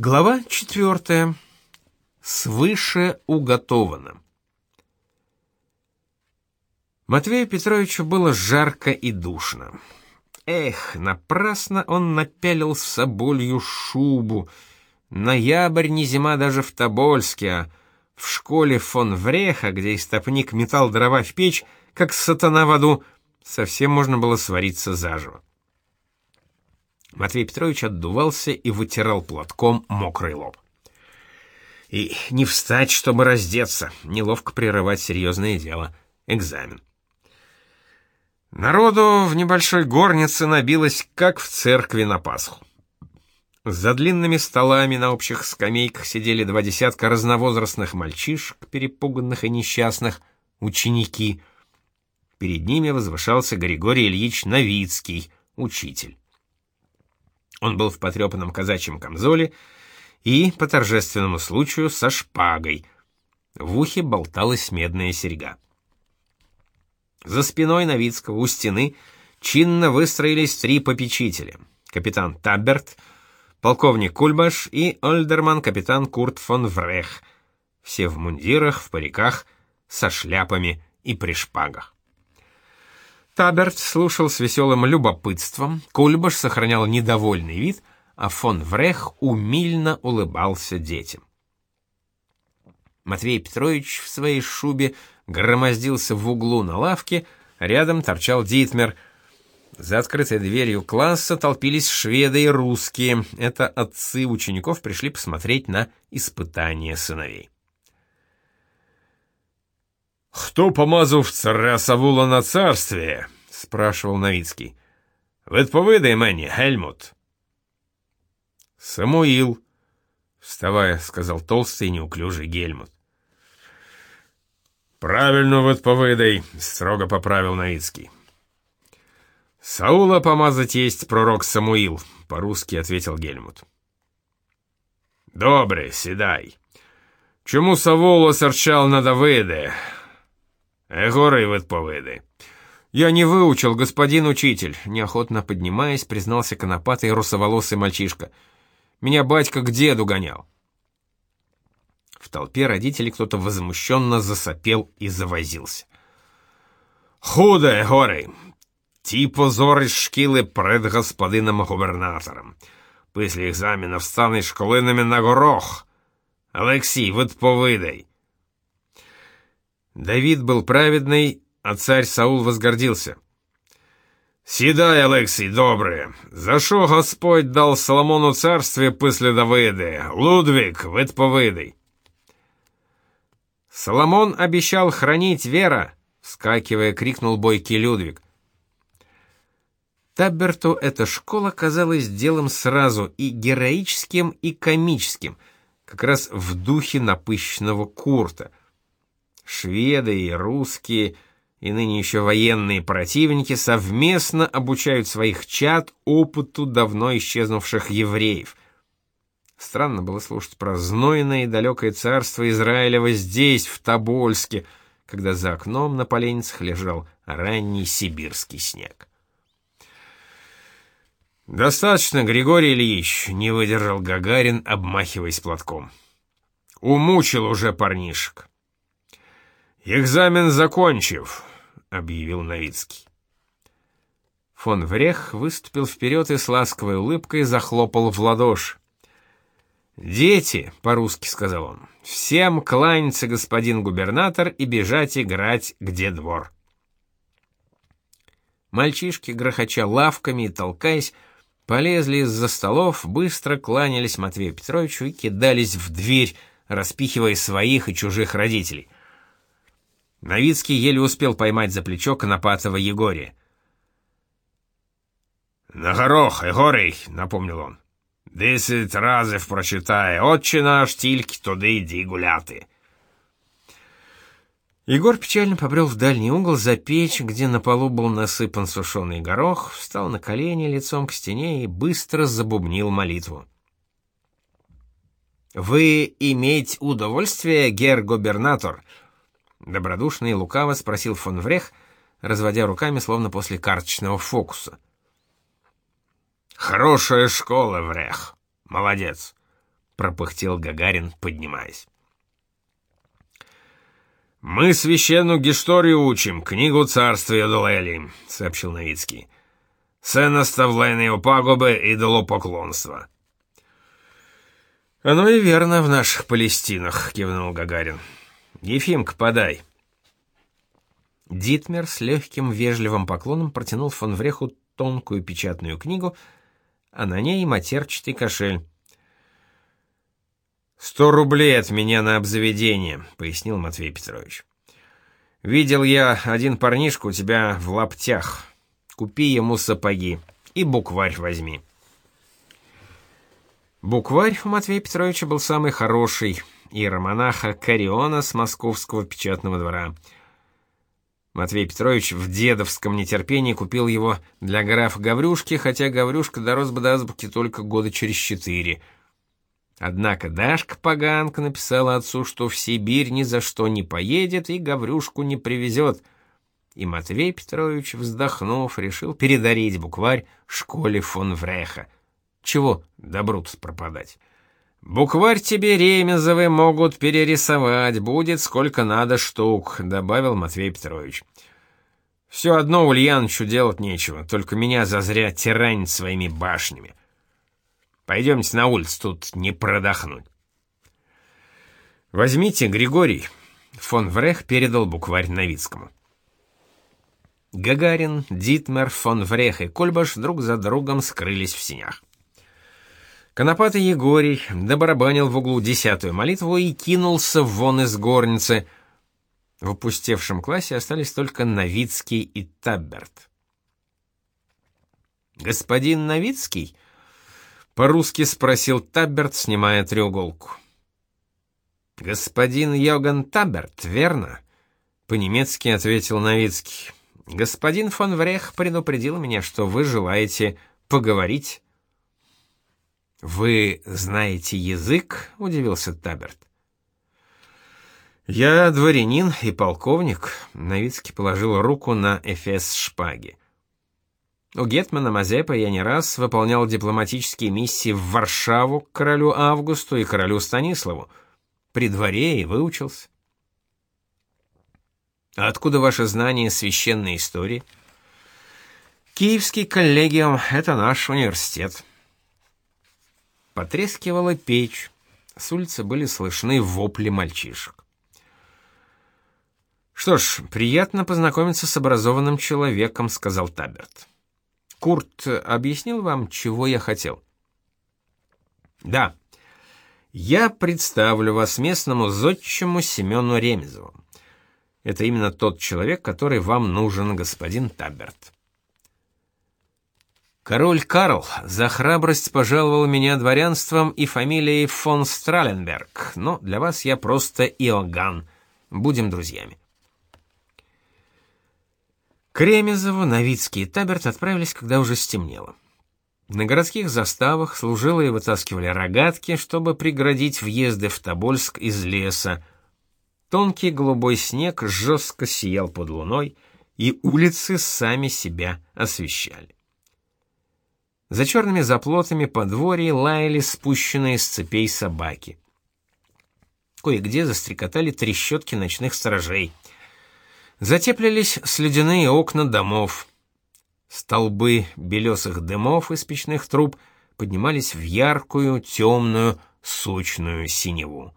Глава четвертая. Свыше уготовано. Матвею Петровичу было жарко и душно. Эх, напрасно он напялил с соболью шубу. Ноябрь не зима даже в Тобольске, а в школе фон Вреха, где истопник метал дрова в печь, как сатана в аду, совсем можно было свариться заживо. Матвей Петрович отдувался и вытирал платком мокрый лоб. И не встать, чтобы раздеться, неловко прерывать серьезное дело — экзамен. Народу в небольшой горнице набилось, как в церкви на Пасху. За длинными столами на общих скамейках сидели два десятка разновозрастных мальчишек, перепуганных и несчастных, ученики. Перед ними возвышался Григорий Ильич Новицкий, учитель. Он был в потрепанном казачьем камзоле и, по торжественному случаю, со шпагой. В ухе болталась медная серьга. За спиной Новицкого у стены чинно выстроились три попечителя. Капитан Таберт, полковник Кульбаш и ольдерман капитан Курт фон Врех. Все в мундирах, в париках, со шляпами и при шпагах. Таберт слушал с веселым любопытством, Кульбаш сохранял недовольный вид, а фон Врех умильно улыбался детям. Матвей Петрович в своей шубе громоздился в углу на лавке, рядом торчал Дитмер. За открытой дверью класса толпились шведы и русские. Это отцы учеников пришли посмотреть на испытания сыновей. «Хто помазав царя Савула на царствие?» — спрашивал Новицкий. «Відповідай мені, Гельмут». «Самуил», — вставая, сказал толстый и неуклюжий Гельмут. «Правильно відповідай», — строго поправил Новицкий. «Саула помазать есть пророк Самуил», — по-русски ответил Гельмут. «Добре, сідай. Чому Савул осерчав на Давиде? Егорий відповідай». «Я не выучил, господин учитель», — неохотно поднимаясь, признался конопатый русоволосый мальчишка. «Меня батька к деду гонял». В толпе родителей кто-то возмущенно засопел и завозился. «Худо, Егорий! Ті позори шкіли перед господином губернатором. Після екзаменів станеш школинами на горох. Алексій, відповідай». Давид был праведный, а царь Саул возгордился. «Сідай, Алексій, добре. За що Господь дал Соломону царствие після Давиди? Лудвік, відповідай». «Соломон обещал хранить вера!» — вскакивая, крикнул бойкий Людвиг. Табберту эта школа казалась делом сразу и героическим, и комическим, как раз в духе напыщенного Курта. Шведы и русские — и ныне еще военные противники совместно обучают своих чад опыту давно исчезнувших евреев. Странно было слушать про знойное и далекое царство Израилева здесь, в Тобольске, когда за окном на поленницах лежал ранний сибирский снег. «Достаточно, Григорий Ильич», — не выдержал Гагарин, обмахиваясь платком. «Умучил уже парнишек». «Экзамен закончив», — объявил Новицкий. Фон Врех выступил вперед и с ласковой улыбкой захлопал в ладоши. «Дети», — по-русски сказал он, — «всем кланяться господин губернатор и бежать играть, где двор». Мальчишки, грохоча лавками и толкаясь, полезли из-за столов, быстро кланялись Матвею Петровичу и кидались в дверь, распихивая своих и чужих родителей — Новицкий еле успел поймать за плечо Конопатова Егория. «На горох, Егорий!» — напомнил он. «Десять разів прочитай, отче наш, тільки туди йди гуляти». Егор печально побрел в дальний угол за печь, где на полу был насыпан сушеный горох, встал на колени лицом к стене и быстро забубнил молитву. «Вы иметь удовольствие, гер-губернатор?» Добродушно и лукаво спросил фон Врех, разводя руками, словно после карточного фокуса. «Хорошая школа, Врех. Молодец. пропыхтел Гагарин, поднимаясь. «Мы священную историю учим, книгу царствия Дуэли», — сообщил Новицкий. «Це наставление пагубы и поклонства. «Оно и верно в наших Палестинах», — кивнул Гагарин. «Ефимка, подай». Дитмер с легким вежливым поклоном протянул фон Вреху тонкую печатную книгу, а на ней матерчатый кошель. «Сто рублей от меня на обзаведение», — пояснил Матвей Петрович. «Видел я один парнишку у тебя в лаптях. Купи ему сапоги и букварь возьми». Букварь у Матвея Петровича был самый хороший, иеромонаха Кариона с московского печатного двора. Матвей Петрович в дедовском нетерпении купил его для графа Гаврюшки, хотя Гаврюшка дорос бы до азбуки только года через четыре. Однако Дашка Поганка написала отцу, что в Сибирь ни за что не поедет и Гаврюшку не привезет. И Матвей Петрович, вздохнув, решил передарить букварь школе фон Вреха — чего добру пропадать? Букварь тебе Ремезовы могут перерисовать, будет сколько надо штук, добавил Матвей Петрович. Все одно Ульяновичу делать нечего, только меня зазря тиранить своими башнями. Пойдемте на улицу, тут не продохнуть. Возьмите, Григорий. Фон Врех передал букварь Новицкому. Гагарин, Дитмер, фон Врех и Кольбаш друг за другом скрылись в синях. Конопатый Егорий добарабанил в углу десятую молитву и кинулся вон из горницы. В опустевшем классе остались только Новицкий и Табберт. «Господин Новицкий?» — по-русски спросил Табберт, снимая треуголку. «Господин Йоган Табберт, верно?» — по-немецки ответил Новицкий. «Господин фон Врех предупредил меня, что вы желаете поговорить «Вы знаете язык?» — удивился Таберт. «Я дворянин и полковник», — Новицкий положил руку на эфес шпаги. У Гетмана Мазепа я не раз выполнял дипломатические миссии в Варшаву к королю Августу и королю Станиславу. При дворе и выучился. А откуда ваше знание священной истории? Киевский коллегиум — это наш университет. Потрескивала печь. С улицы были слышны вопли мальчишек. «Что ж, приятно познакомиться с образованным человеком», — сказал Таберт. «Курт объяснил вам, чего я хотел?» «Да. Я представлю вас местному зодчему Семену Ремезову. Это именно тот человек, который вам нужен, господин Таберт». Король Карл за храбрость пожаловал меня дворянством и фамилией фон Страленберг, но для вас я просто Иоганн. Будем друзьями. К Ремезову Новицкий и Таберт отправились, когда уже стемнело. На городских заставах служилые вытаскивали рогатки, чтобы преградить въезды в Тобольск из леса. Тонкий голубой снег жестко сиял под луной, и улицы сами себя освещали. За черными заплотами подворья лаяли спущенные с цепей собаки. Кое-где застрекотали трещотки ночных сторожей. Затеплились слюдяные окна домов. Столбы белесых дымов из печных труб поднимались в яркую, темную, сочную синеву.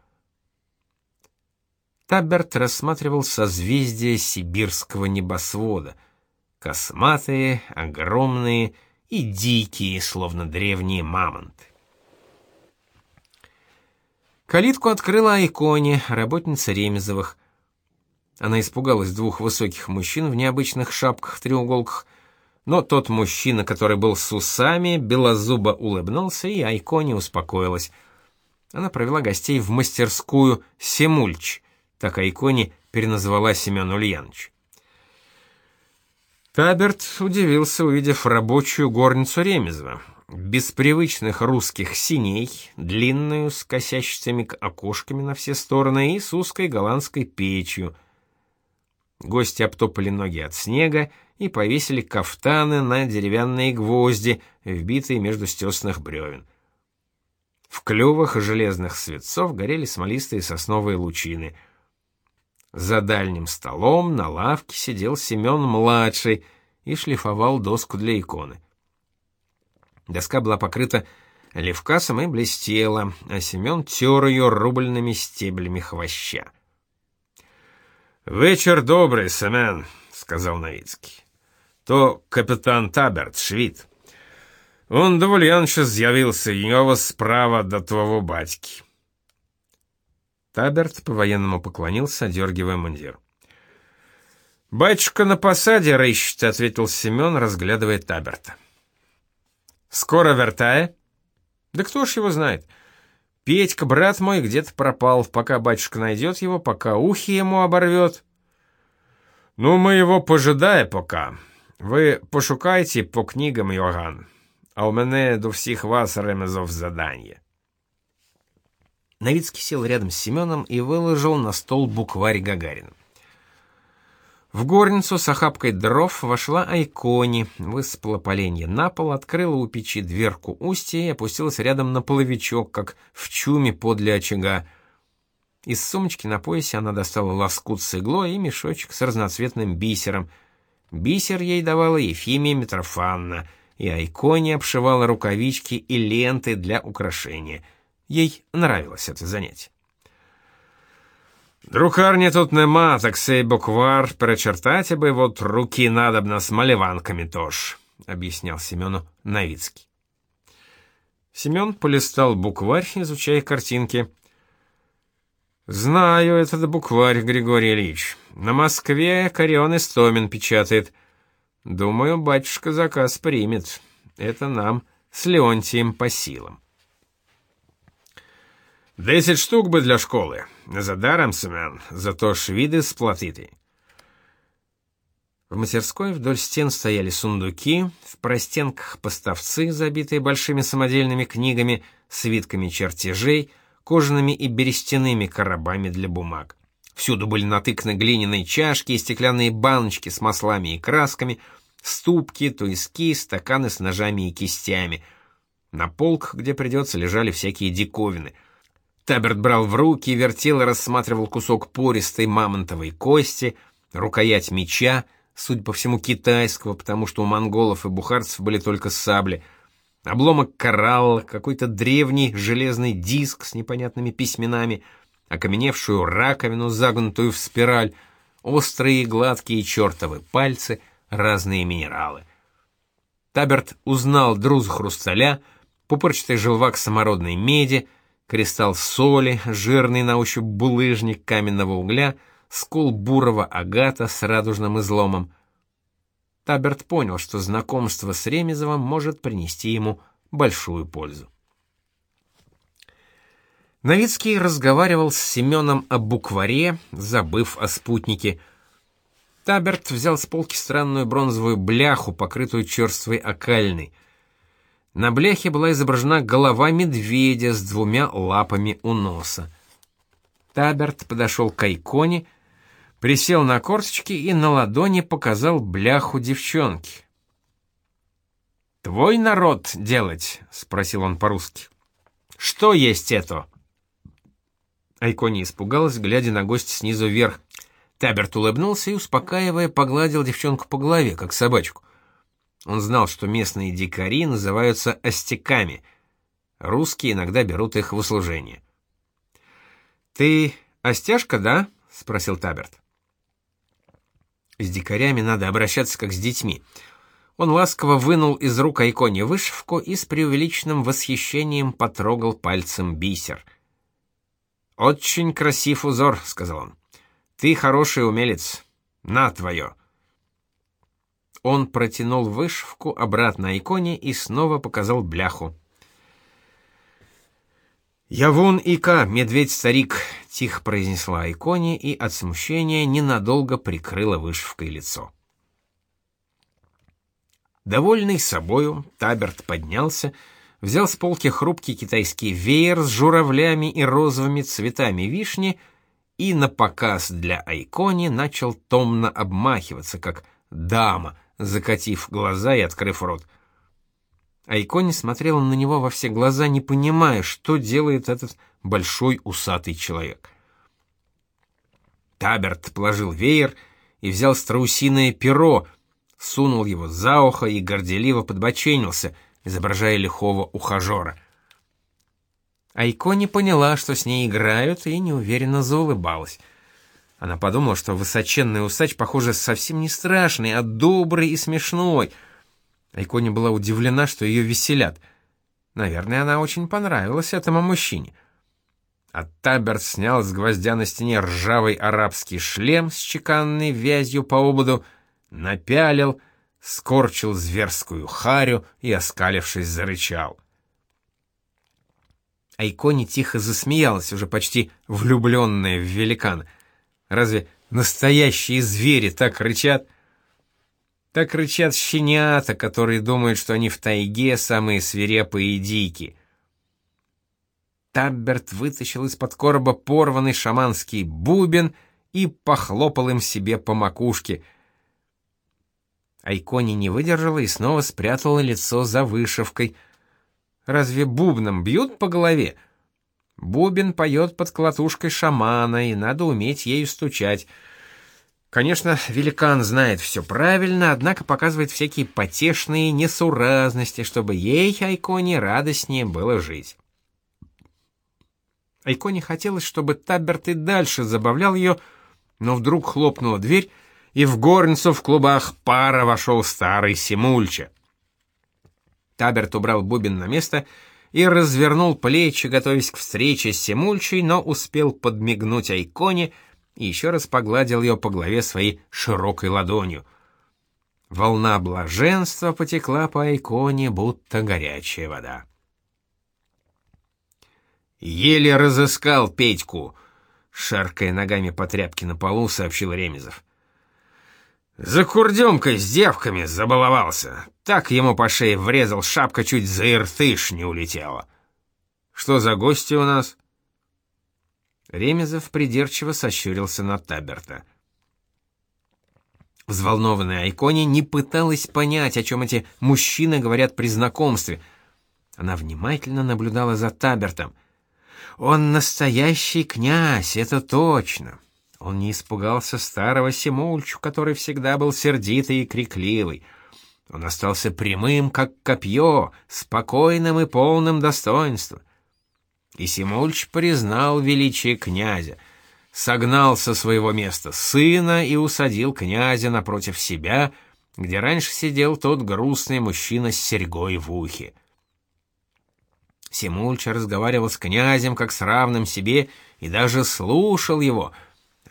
Таберт рассматривал созвездия сибирского небосвода. Косматые, огромные, и дикие, словно древние мамонты. Калитку открыла Айконе, работница Ремезовых. Она испугалась двух высоких мужчин в необычных шапках-треуголках, но тот мужчина, который был с усами, белозубо улыбнулся, и Айконе успокоилась. Она провела гостей в мастерскую «Семульч», так Айконе переназвала Семен Ульянович. Таберт удивился, увидев рабочую горницу Ремезова. Без привычных русских синей, длинную, с косящимися окошками на все стороны и с узкой голландской печью. Гости обтопали ноги от снега и повесили кафтаны на деревянные гвозди, вбитые между стесных бревен. В клювах железных светцов горели смолистые сосновые лучины. За дальним столом на лавке сидел Семен-младший и шлифовал доску для иконы. Доска была покрыта левкасом и блестела, а Семен тер ее рубленными стеблями хвоща. «Вечер добрый, Семен», — сказал Новицкий. «То капитан Таберт, швид. Он довольянше з'явился, його справа до твоего батьки». Таберт по-военному поклонился, одергивая мундир. «Батюшка на посаде рыщет», — ответил Семен, разглядывая Таберта. «Скоро вертая?» «Да кто ж его знает?» Петька, брат мой, где-то пропал, пока батюшка найдет его, пока ухи ему оборвет. Ну, мы его пожидає пока. Ви пошукайте по книгам Йоган, а у мене до всіх вас ремезов задание. Новицкий сел рядом с Семеном и выложил на стол букварь Гагарина. В горницу с охапкой дров вошла Айкони, высыпала поленье на пол, открыла у печи дверку устья и опустилась рядом на половичок, как в чуме подле очага. Из сумочки на поясе она достала лоскут с иглой и мешочек с разноцветным бисером. Бисер ей давала Ефимия Митрофанна, и Айкони обшивала рукавички и ленты для украшения. Ей нравилось это занятие. Друкарні тут нема, так сей буквар перечертать бы вот руки надобно с малеванками тож, объяснял Семену Новицкий. Семен полистал букварь, изучая картинки. «Знаю этот букварь, Григорий Ильич. На Москве Корион Истомин печатает. Думаю, батюшка заказ примет. Это нам с Леонтием по силам». Десять штук бы для школы. За даром, Семен, зато швиды сплатити. В мастерской вдоль стен стояли сундуки, в простенках поставцы, забитые большими самодельными книгами, свитками чертежей, кожаными и берестяными коробами для бумаг. Всюду были натыканы глиняные чашки и стеклянные баночки с маслами и красками, ступки, туиски, стаканы с ножами и кистями. На полках, где придется, лежали всякие диковины — Таберт брал в руки, вертел и рассматривал кусок пористой мамонтовой кости, рукоять меча, судя по всему, китайского, потому что у монголов и бухарцев были только сабли, обломок коралла, какой-то древний железный диск с непонятными письменами, окаменевшую раковину, загнутую в спираль, острые гладкие чертовы пальцы, разные минералы. Таберт узнал друз хрусталя, пупырчатый желвак самородной меди — кристалл соли, жирный на ощупь булыжник каменного угля, скол бурого агата с радужным изломом. Таберт понял, что знакомство с Ремезовым может принести ему большую пользу. Новицкий разговаривал с Семеном о букваре, забыв о спутнике. Таберт взял с полки странную бронзовую бляху, покрытую черствой окальной. На бляхе была изображена голова медведя с двумя лапами у носа. Таберт подошел к иконе, присел на корточки и на ладони показал бляху девчонки. «Твой народ делать?» — спросил он по-русски. «Что есть это?» Айкони испугалась, глядя на гостя снизу вверх. Таберт улыбнулся и, успокаивая, погладил девчонку по голове, как собачку. Он знал, что местные дикари называются остяками. Русские иногда берут их в услужение. «Ты остяжка, да?» — спросил Таберт. «С дикарями надо обращаться как с детьми». Он ласково вынул из рук Айконе вышивку и с преувеличенным восхищением потрогал пальцем бисер. «Очень красив узор», — сказал он. «Ты хороший умелец. На твое». Он протянул вышивку обратно иконе и снова показал бляху. «Явун Ика, медведь-старик», — тихо произнесла иконе и от смущения ненадолго прикрыла вышивкой лицо. Довольный собою, Таберт поднялся, взял с полки хрупкий китайский веер с журавлями и розовыми цветами вишни и на показ для Айкони начал томно обмахиваться, как дама, закатив глаза и открыв рот. Айкони смотрела на него во все глаза, не понимая, что делает этот большой усатый человек. Таберт положил веер и взял страусиное перо, сунул его за ухо и горделиво подбоченился, изображая лихого ухажера. Айко не поняла, что с ней играют, и неуверенно заулыбалась. Она подумала, что высоченный усач, похоже, совсем не страшный, а добрый и смешной. Айкони была удивлена, что ее веселят. Наверное, она очень понравилась этому мужчине. А Таберт снял с гвоздя на стене ржавый арабский шлем с чеканной вязью по ободу, напялил, скорчил зверскую харю и, оскалившись, зарычал. Айкони тихо засмеялась, уже почти влюбленная в великана. Разве настоящие звери так рычат? Так рычат щенята, которые думают, что они в тайге самые свирепые и дикие. Табберт вытащил из-под короба порванный шаманский бубен и похлопал им себе по макушке. Айкони не выдержала и снова спрятала лицо за вышивкой. Разве бубном бьют по голове? Бубен поет под клатушкой шамана, и надо уметь ею стучать. Конечно, великан знает все правильно, однако показывает всякие потешные несуразности, чтобы ей, Айконе, радостнее было жить. Айконе хотелось, чтобы Таберт и дальше забавлял ее, но вдруг хлопнула дверь, и в горницу в клубах пара вошел старый Симульча. Таберт убрал бубен на место и развернул плечи, готовясь к встрече с Симульчей, но успел подмигнуть Айконе и еще раз погладил ее по голове своей широкой ладонью. Волна блаженства потекла по Айконе, будто горячая вода. Еле разыскал Петьку, шаркая ногами по тряпке на полу, сообщил Ремезов. За курдемкой с девками забаловался. Так ему по шее врезал, шапка чуть за иртыш не улетела. Что за гости у нас? Ремезов придирчиво сощурился на Таберта. Взволнованная Айкони не пыталась понять, о чем эти мужчины говорят при знакомстве. Она внимательно наблюдала за Табертом. Он настоящий князь, это точно. Он не испугался старого Симульчу, который всегда был сердитый и крикливый. Он остался прямым, как копье, спокойным и полным достоинства. И Симульч признал величие князя, согнал со своего места сына и усадил князя напротив себя, где раньше сидел тот грустный мужчина с серьгой в ухе. Симульча разговаривал с князем как с равным себе и даже слушал его,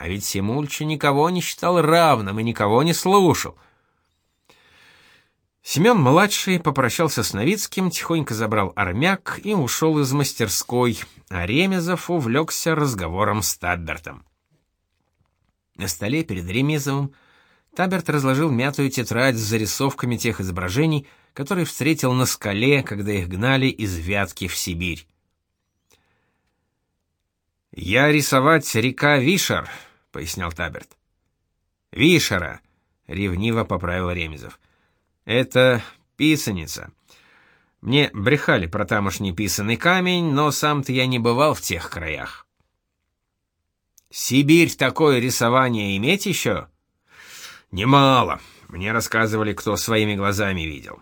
а ведь Симульча никого не считал равным и никого не слушал. Семен-младший попрощался с Новицким, тихонько забрал армяк и ушел из мастерской, а Ремезов увлекся разговором с Таббертом. На столе перед Ремезовым Таберт разложил мятую тетрадь с зарисовками тех изображений, которые встретил на скале, когда их гнали из Вятки в Сибирь. «Я рисовать река Вишер», — пояснял Таберт. «Вишера», — ревниво поправил Ремезов. «Это писаница. Мне брехали про тамошний писанный камень, но сам-то я не бывал в тех краях». «Сибирь такое рисование иметь еще?» Немало. Мне рассказывали, кто своими глазами видел.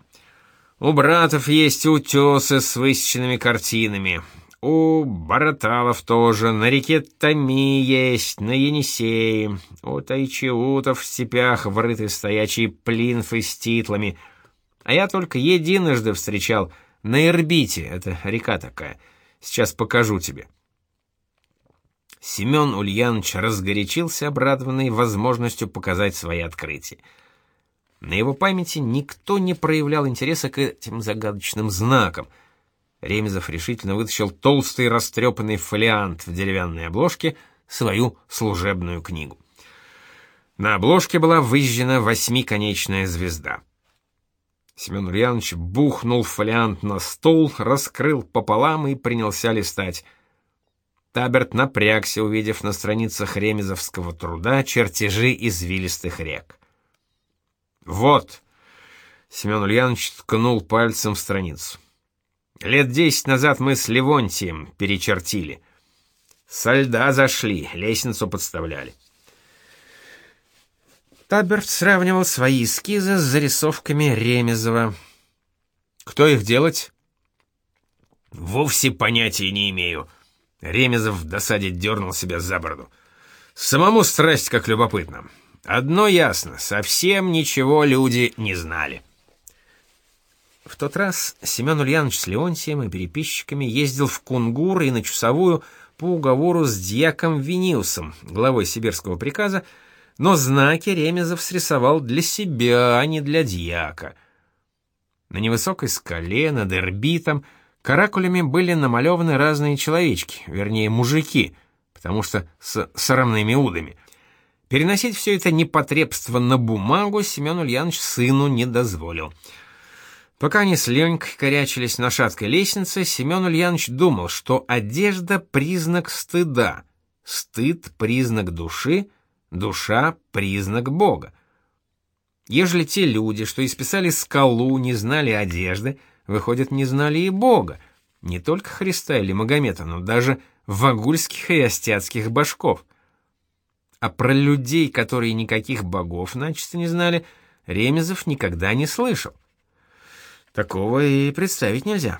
У братов есть утесы с высеченными картинами. У Бараталов тоже, на реке Томи есть, на Енисее. У Тайчиутов в степях врыты стоячие плинфы с титлами. А я только единожды встречал на Ирбите, это река такая. Сейчас покажу тебе. Семен Ульянович разгорячился, обрадованный возможностью показать свои открытия. На его памяти никто не проявлял интереса к этим загадочным знакам. Ремезов решительно вытащил толстый растрепанный фолиант в деревянной обложке, свою служебную книгу. На обложке была выжжена восьмиконечная звезда. Семен Ульянович бухнул фолиант на стол, раскрыл пополам и принялся листать — Таберт напрягся, увидев на страницах ремезовского труда чертежи извилистых рек. Вот. Семен Ульянович ткнул пальцем в страницу. Лет десять назад мы с Левонтием перечертили. Со льда зашли, лестницу подставляли. Таберт сравнивал свои эскизы с зарисовками Ремезова. Кто их делать? Вовсе понятия не имею. Ремезов в досаде дернул себя за бороду. Самому страсть как любопытно. Одно ясно, совсем ничего люди не знали. В тот раз Семен Ульянович с Леонтием и переписчиками ездил в Кунгур и на Чусовую по уговору с дьяком Виниусом, главой сибирского приказа, но знаки Ремезов срисовал для себя, а не для дьяка. На невысокой скале над Эрбитом каракулями были намалеваны разные человечки, вернее, мужики, потому что с срамными удами. Переносить все это непотребство на бумагу Семен Ульянович сыну не дозволил — Пока они с Ленькой корячились на шаткой лестнице, Семен Ульянович думал, что одежда — признак стыда, стыд — признак души, душа — признак Бога. Ежели те люди, что исписали скалу, не знали одежды, выходят, не знали и Бога, не только Христа или Магомета, но даже вагульских и остяцких башков. А про людей, которые никаких богов начисто не знали, Ремезов никогда не слышал. Такого и представить нельзя.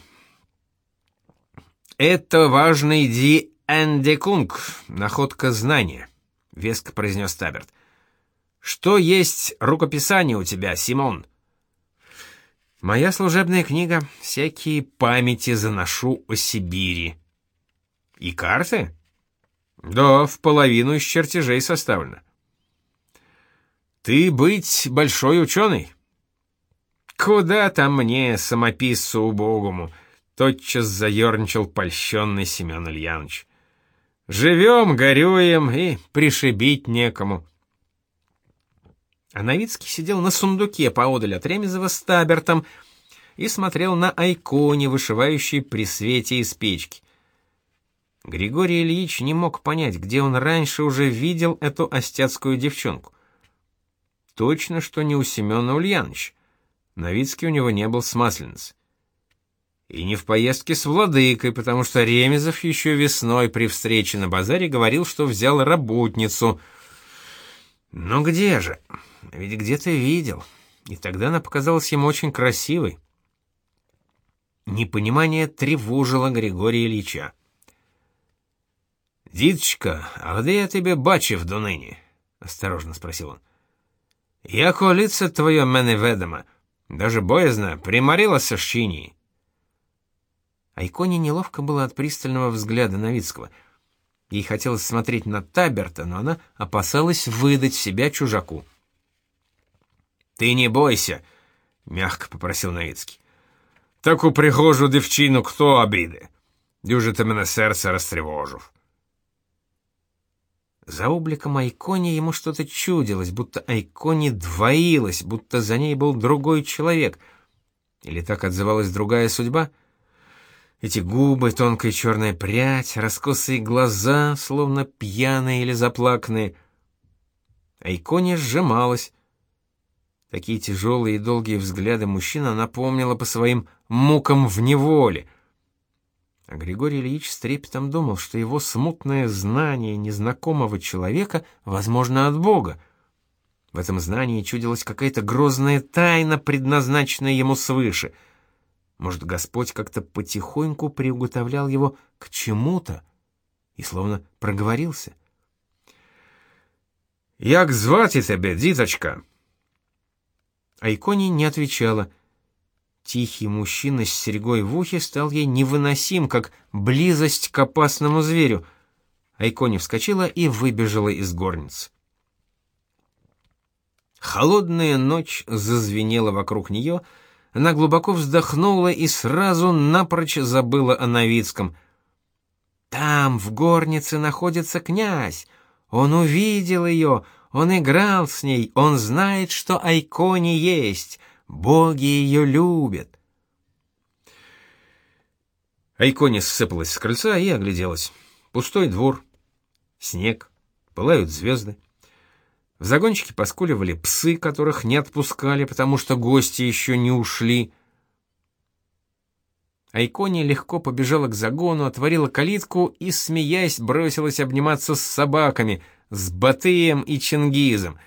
Это важный ди эндекунг, находка знания, веско произнес Таберт. Что есть рукописание у тебя, Симон? Моя служебная книга, всякие памяти заношу о Сибири. И карты? Да, в половину из чертежей составлено. Ты быть большой ученый? Куда там мне, самописцу убогому? Тотчас заерничал польщенный Семен Ильянович. Живем, горюем и пришибить некому. А Новицкий сидел на сундуке поодаль от Ремезова с табертом и смотрел на айконе, вышивающей при свете из печки. Григорий Ильич не мог понять, где он раньше уже видел эту остяцкую девчонку. Точно, что не у Семена Ульяновича. Новицкий у него не был с Масленицей. И не в поездке с владыкой, потому что Ремезов еще весной при встрече на базаре говорил, что взял работницу. Но где же? Ведь где-то видел. И тогда она показалась ему очень красивой. Непонимание тревожило Григория Ильича. «Диточка, а где я тебе бачив доныне?» — осторожно спросил он. «Яко лице твое мене ведомо». Даже боязно, приморилась в щини. Айконе неловко было от пристального взгляда Новицкого. Ей хотелось смотреть на Таберта, но она опасалась выдать себя чужаку. «Ты не бойся», — мягко попросил Новицкий. «Таку прихожу дівчину кто обиде? Дуже ти мене серце розтривожив». За обликом Айкони ему что-то чудилось, будто Айкони двоилась, будто за ней был другой человек. Или так отзывалась другая судьба? Эти губы, тонкая черная прядь, раскосые глаза, словно пьяные или заплаканные. Айкони сжималась. Такие тяжелые и долгие взгляды мужчина напомнила по своим мукам в неволе — а Григорий Ильич с трепетом думал, что его смутное знание незнакомого человека возможно от Бога. В этом знании чудилась какая-то грозная тайна, предназначенная ему свыше. Может, Господь как-то потихоньку приуготовлял его к чему-то и словно проговорился. «Як звати тебе, діточка?» А Икони не отвечала — Тихий мужчина с серьгой в ухе стал ей невыносим, как близость к опасному зверю. Айкони вскочила и выбежала из горницы. Холодная ночь зазвенела вокруг нее, она глубоко вздохнула и сразу напрочь забыла о Новицком. Там, в горнице, находится князь. Он увидел ее, он играл с ней, он знает, что Айкони есть. Боги ее любят. Айкони сыпалась с крыльца и огляделась. Пустой двор, снег, пылают звезды. В загончике поскуливали псы, которых не отпускали, потому что гости еще не ушли. Айкони легко побежала к загону, отворила калитку и, смеясь, бросилась обниматься с собаками, с Батыем и Чингизом.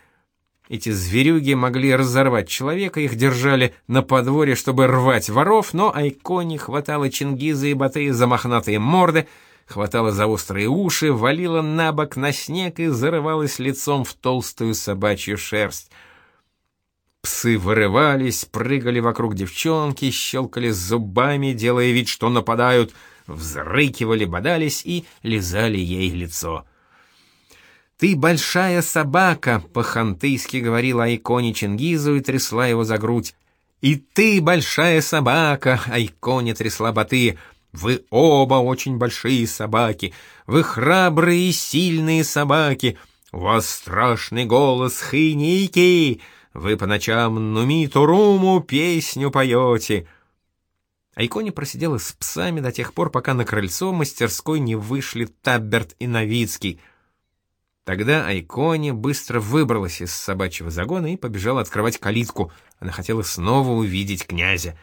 Эти зверюги могли разорвать человека, их держали на подворье, чтобы рвать воров, но Айкони хватала Чингиза и Батыя за мохнатые морды, хватала за острые уши, валила на бок на снег и зарывалась лицом в толстую собачью шерсть — Псы вырывались, прыгали вокруг девчонки, щелкали зубами, делая вид, что нападают, взрыкивали, бодались и лизали ей лицо. «Ты большая собака!» — по-хантыйски говорила Айконе Чингизу и трясла его за грудь. «И ты большая собака!» — Айконе трясла Баты. «Вы оба очень большие собаки! Вы храбрые и сильные собаки! У вас страшный голос, хыники!» Вы по ночам Нуми-Туруму песню поете». Айкони просидела с псами до тех пор, пока на крыльцо мастерской не вышли Табберт и Новицкий. Тогда Айкони быстро выбралась из собачьего загона и побежала открывать калитку. Она хотела снова увидеть князя.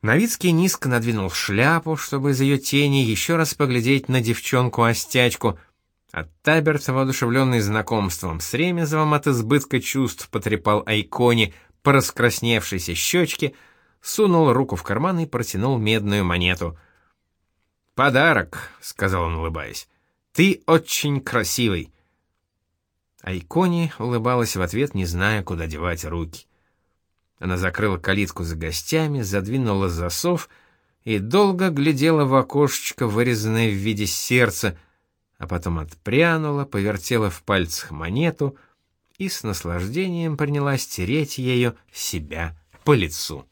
Новицкий низко надвинул шляпу, чтобы из ее тени еще раз поглядеть на девчонку-остячку — а Таберт, воодушевленный знакомством с Ремезовым от избытка чувств, потрепал Айкони по раскрасневшейся щечке, сунул руку в карман и протянул медную монету. «Подарок», — сказал он, улыбаясь. «Ты очень красивый». Айкони улыбалась в ответ, не зная, куда девать руки. Она закрыла калитку за гостями, задвинула засов и долго глядела в окошечко, вырезанное в виде сердца, а потом отпрянула, повертела в пальцах монету и с наслаждением принялась тереть ею себя по лицу.